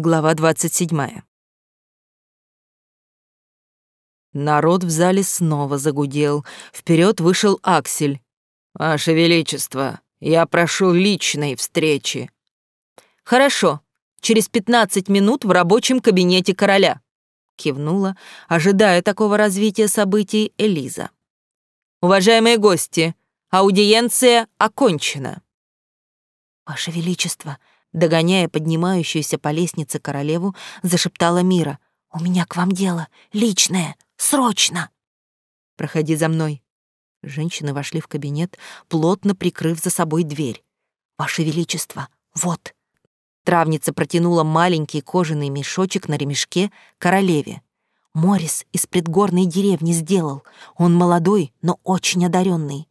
Глава 27. Народ в зале снова загудел. Вперед вышел Аксель. «Ваше Величество, я прошу личной встречи». «Хорошо. Через пятнадцать минут в рабочем кабинете короля», — кивнула, ожидая такого развития событий Элиза. «Уважаемые гости, аудиенция окончена». «Ваше Величество», Догоняя поднимающуюся по лестнице королеву, зашептала Мира. «У меня к вам дело. Личное. Срочно!» «Проходи за мной». Женщины вошли в кабинет, плотно прикрыв за собой дверь. «Ваше Величество, вот». Травница протянула маленький кожаный мешочек на ремешке королеве. Морис из предгорной деревни сделал. Он молодой, но очень одаренный.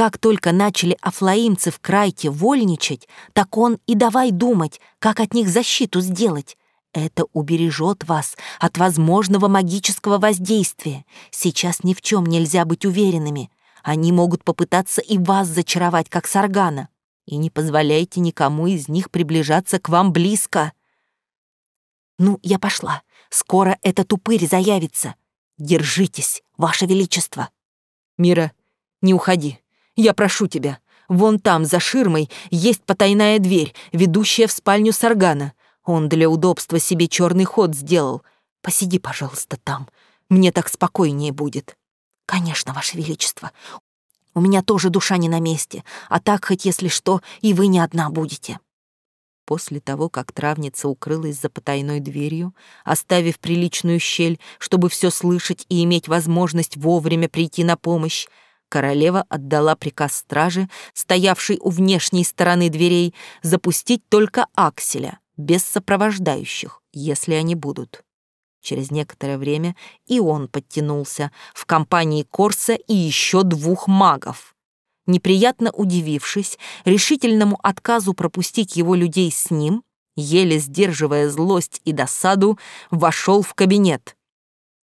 Как только начали афлаимцы в крайте вольничать, так он и давай думать, как от них защиту сделать. Это убережет вас от возможного магического воздействия. Сейчас ни в чем нельзя быть уверенными. Они могут попытаться и вас зачаровать, как Саргана. И не позволяйте никому из них приближаться к вам близко. Ну, я пошла. Скоро этот упырь заявится. Держитесь, ваше величество. Мира, не уходи. Я прошу тебя, вон там, за ширмой, есть потайная дверь, ведущая в спальню Саргана. Он для удобства себе черный ход сделал. Посиди, пожалуйста, там. Мне так спокойнее будет. Конечно, Ваше Величество. У меня тоже душа не на месте, а так хоть если что, и вы не одна будете. После того, как травница укрылась за потайной дверью, оставив приличную щель, чтобы все слышать и иметь возможность вовремя прийти на помощь, королева отдала приказ страже, стоявшей у внешней стороны дверей, запустить только акселя, без сопровождающих, если они будут. Через некоторое время и он подтянулся в компании Корса и еще двух магов. Неприятно удивившись решительному отказу пропустить его людей с ним, еле сдерживая злость и досаду, вошел в кабинет.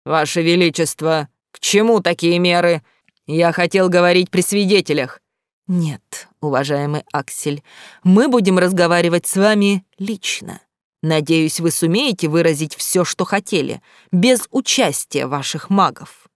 «Ваше Величество, к чему такие меры?» Я хотел говорить при свидетелях. Нет, уважаемый Аксель, мы будем разговаривать с вами лично. Надеюсь, вы сумеете выразить все, что хотели, без участия ваших магов.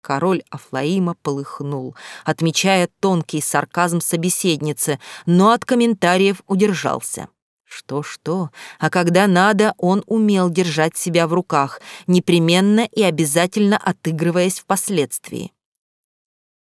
Король Афлаима полыхнул, отмечая тонкий сарказм собеседницы, но от комментариев удержался. Что-что, а когда надо, он умел держать себя в руках, непременно и обязательно отыгрываясь впоследствии.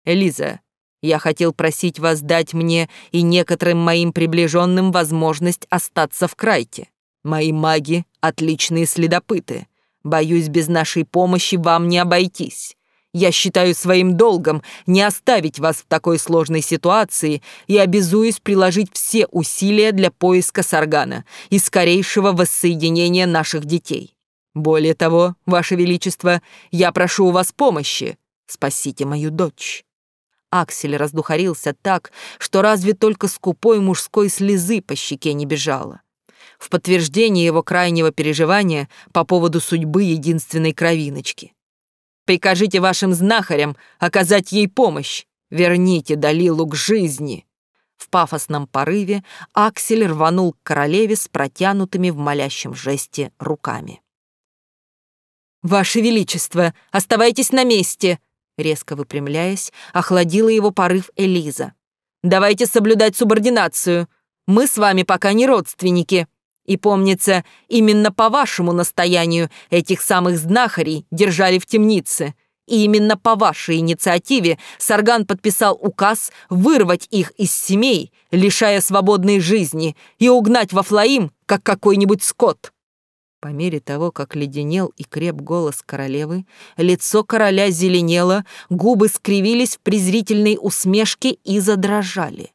Элиза, я хотел просить вас дать мне и некоторым моим приближенным возможность остаться в Крайте. Мои маги — отличные следопыты. Боюсь, без нашей помощи вам не обойтись. Я считаю своим долгом не оставить вас в такой сложной ситуации и обязуюсь приложить все усилия для поиска Саргана и скорейшего воссоединения наших детей. Более того, Ваше Величество, я прошу у вас помощи. Спасите мою дочь. Аксель раздухарился так, что разве только скупой мужской слезы по щеке не бежала. В подтверждение его крайнего переживания по поводу судьбы единственной кровиночки. «Прикажите вашим знахарям оказать ей помощь. Верните Далилу к жизни». В пафосном порыве Аксель рванул к королеве с протянутыми в молящем жесте руками. «Ваше Величество, оставайтесь на месте!» Резко выпрямляясь, охладила его порыв Элиза. «Давайте соблюдать субординацию. Мы с вами пока не родственники. И помнится, именно по вашему настоянию этих самых знахарей держали в темнице. И именно по вашей инициативе Сарган подписал указ вырвать их из семей, лишая свободной жизни, и угнать во Флаим, как какой-нибудь скот. По мере того, как леденел и креп голос королевы, лицо короля зеленело, губы скривились в презрительной усмешке и задрожали.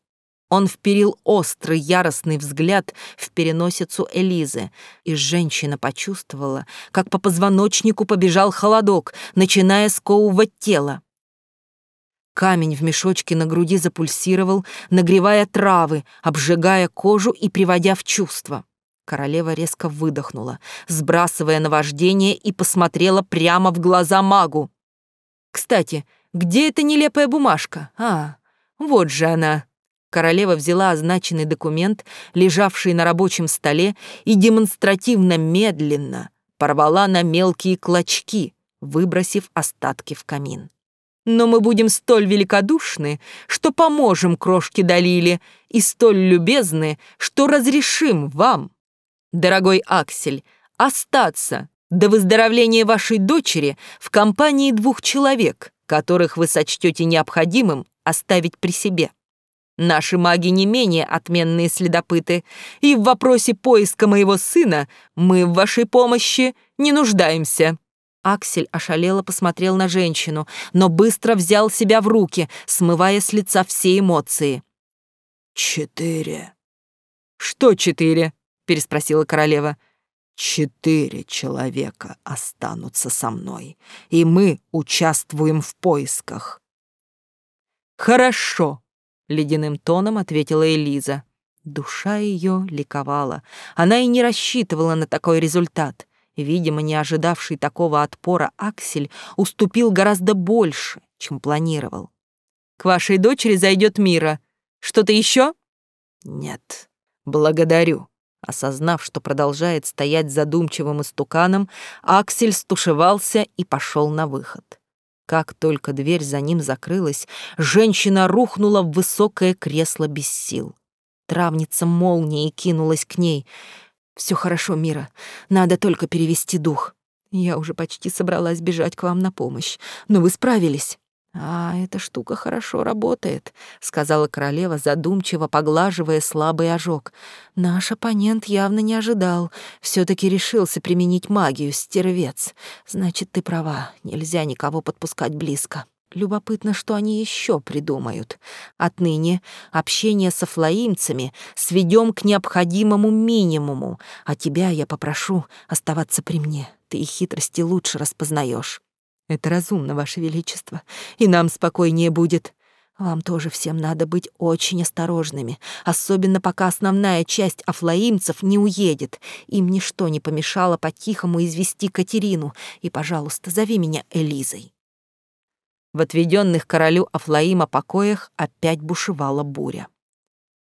Он вперил острый, яростный взгляд в переносицу Элизы, и женщина почувствовала, как по позвоночнику побежал холодок, начиная сковывать тело. Камень в мешочке на груди запульсировал, нагревая травы, обжигая кожу и приводя в чувство. Королева резко выдохнула, сбрасывая наваждение и посмотрела прямо в глаза магу. «Кстати, где эта нелепая бумажка? А, вот же она!» Королева взяла означенный документ, лежавший на рабочем столе, и демонстративно медленно порвала на мелкие клочки, выбросив остатки в камин. Но мы будем столь великодушны, что поможем крошке Далиле, и столь любезны, что разрешим вам, дорогой Аксель, остаться до выздоровления вашей дочери в компании двух человек, которых вы сочтете необходимым оставить при себе. Наши маги не менее отменные следопыты, и в вопросе поиска моего сына мы в вашей помощи не нуждаемся». Аксель ошалело посмотрел на женщину, но быстро взял себя в руки, смывая с лица все эмоции. «Четыре». «Что четыре?» — переспросила королева. «Четыре человека останутся со мной, и мы участвуем в поисках». «Хорошо», ледяным тоном ответила Элиза. Душа ее ликовала. Она и не рассчитывала на такой результат. Видимо, не ожидавший такого отпора Аксель уступил гораздо больше, чем планировал. «К вашей дочери зайдет Мира. Что-то еще?» «Нет, благодарю». Осознав, что продолжает стоять задумчивым истуканом, Аксель стушевался и пошел на выход. Как только дверь за ним закрылась, женщина рухнула в высокое кресло без сил. Травница молнией кинулась к ней. «Все хорошо, Мира. Надо только перевести дух. Я уже почти собралась бежать к вам на помощь, но вы справились». «А, эта штука хорошо работает», — сказала королева, задумчиво поглаживая слабый ожог. «Наш оппонент явно не ожидал. все таки решился применить магию, стервец. Значит, ты права, нельзя никого подпускать близко. Любопытно, что они еще придумают. Отныне общение со флоимцами сведем к необходимому минимуму, а тебя я попрошу оставаться при мне. Ты и хитрости лучше распознаешь. Это разумно, Ваше Величество, и нам спокойнее будет. Вам тоже всем надо быть очень осторожными, особенно пока основная часть афлаимцев не уедет. Им ничто не помешало по-тихому извести Катерину, и, пожалуйста, зови меня Элизой. В отведенных королю Афлаима покоях опять бушевала буря.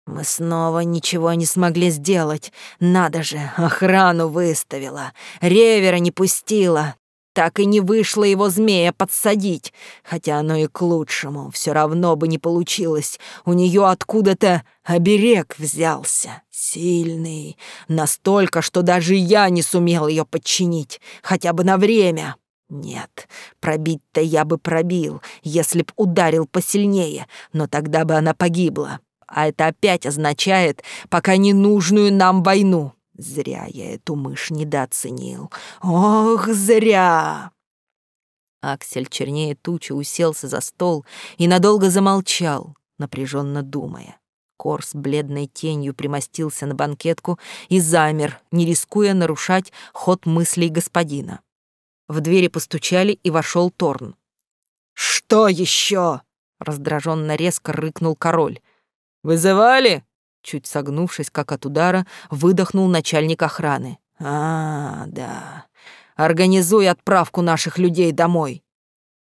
«Мы снова ничего не смогли сделать. Надо же, охрану выставила, ревера не пустила. Так и не вышло его змея подсадить, хотя оно и к лучшему, все равно бы не получилось. У нее откуда-то оберег взялся, сильный, настолько, что даже я не сумел ее подчинить, хотя бы на время. Нет, пробить-то я бы пробил, если б ударил посильнее, но тогда бы она погибла. А это опять означает пока ненужную нам войну. Зря я эту мышь недооценил. Ох, зря!» Аксель чернее тучи уселся за стол и надолго замолчал, напряженно думая. Корс бледной тенью примостился на банкетку и замер, не рискуя нарушать ход мыслей господина. В двери постучали, и вошел Торн. «Что еще?» — раздраженно резко рыкнул король. «Вызывали?» Чуть согнувшись, как от удара, выдохнул начальник охраны. «А, да. Организуй отправку наших людей домой».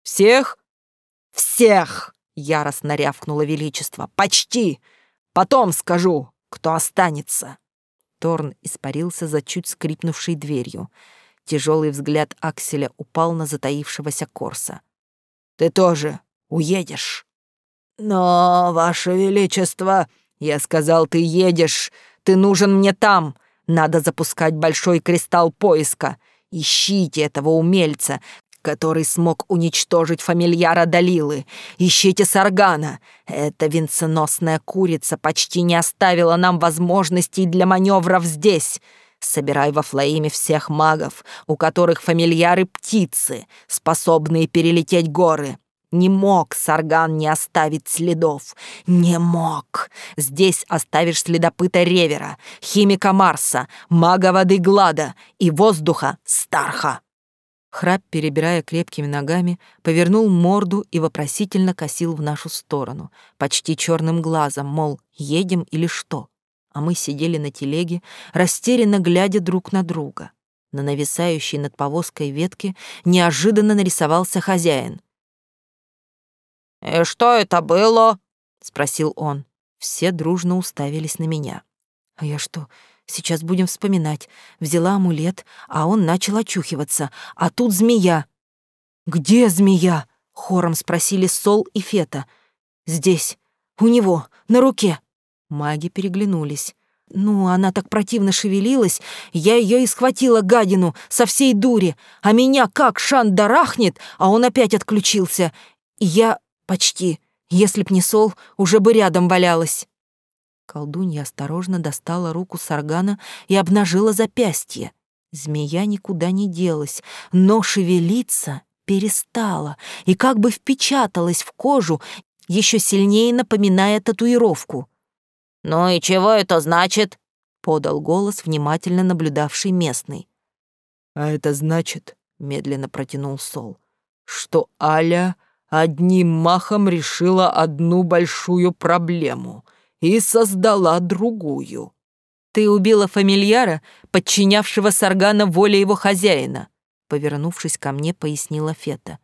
«Всех?» «Всех!» — яростно рявкнуло Величество. «Почти! Потом скажу, кто останется». Торн испарился за чуть скрипнувшей дверью. Тяжелый взгляд Акселя упал на затаившегося Корса. «Ты тоже уедешь». «Но, Ваше Величество...» Я сказал, ты едешь, ты нужен мне там. Надо запускать большой кристалл поиска. Ищите этого умельца, который смог уничтожить фамильяра Далилы. Ищите Саргана. Эта венценосная курица почти не оставила нам возможностей для маневров здесь. Собирай во Флаиме всех магов, у которых фамильяры птицы, способные перелететь горы. Не мог Сарган не оставить следов. Не мог. Здесь оставишь следопыта Ревера, химика Марса, мага воды Глада и воздуха Старха. Храп, перебирая крепкими ногами, повернул морду и вопросительно косил в нашу сторону, почти черным глазом, мол, едем или что. А мы сидели на телеге, растерянно глядя друг на друга. На нависающей над повозкой ветке неожиданно нарисовался хозяин — «И что это было?» — спросил он. Все дружно уставились на меня. А я что, сейчас будем вспоминать. Взяла амулет, а он начал очухиваться. А тут змея. «Где змея?» — хором спросили Сол и Фета. «Здесь. У него. На руке». Маги переглянулись. Ну, она так противно шевелилась, я ее и схватила гадину со всей дури, а меня как Шан дарахнет, а он опять отключился. Я почти, если б не сол, уже бы рядом валялась. Колдунья осторожно достала руку Саргана и обнажила запястье. Змея никуда не делась, но шевелиться перестала и как бы впечаталась в кожу, еще сильнее напоминая татуировку. «Ну и чего это значит?» — подал голос, внимательно наблюдавший местный. «А это значит, — медленно протянул Сол, — что Аля одним махом решила одну большую проблему и создала другую». «Ты убила фамильяра, подчинявшего Саргана воле его хозяина», — повернувшись ко мне, пояснила Фета.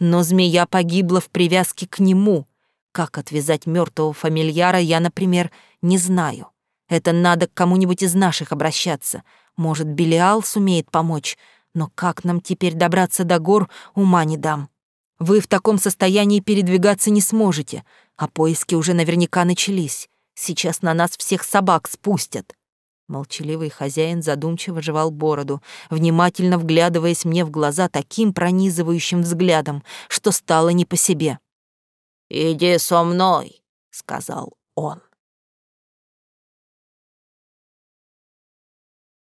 «Но змея погибла в привязке к нему, как отвязать мертвого фамильяра, я, например, не знаю. Это надо к кому-нибудь из наших обращаться. Может, Белиал сумеет помочь, но как нам теперь добраться до гор, ума не дам. Вы в таком состоянии передвигаться не сможете, а поиски уже наверняка начались. Сейчас на нас всех собак спустят. Молчаливый хозяин задумчиво жевал бороду, внимательно вглядываясь мне в глаза таким пронизывающим взглядом, что стало не по себе. «Иди со мной», — сказал он.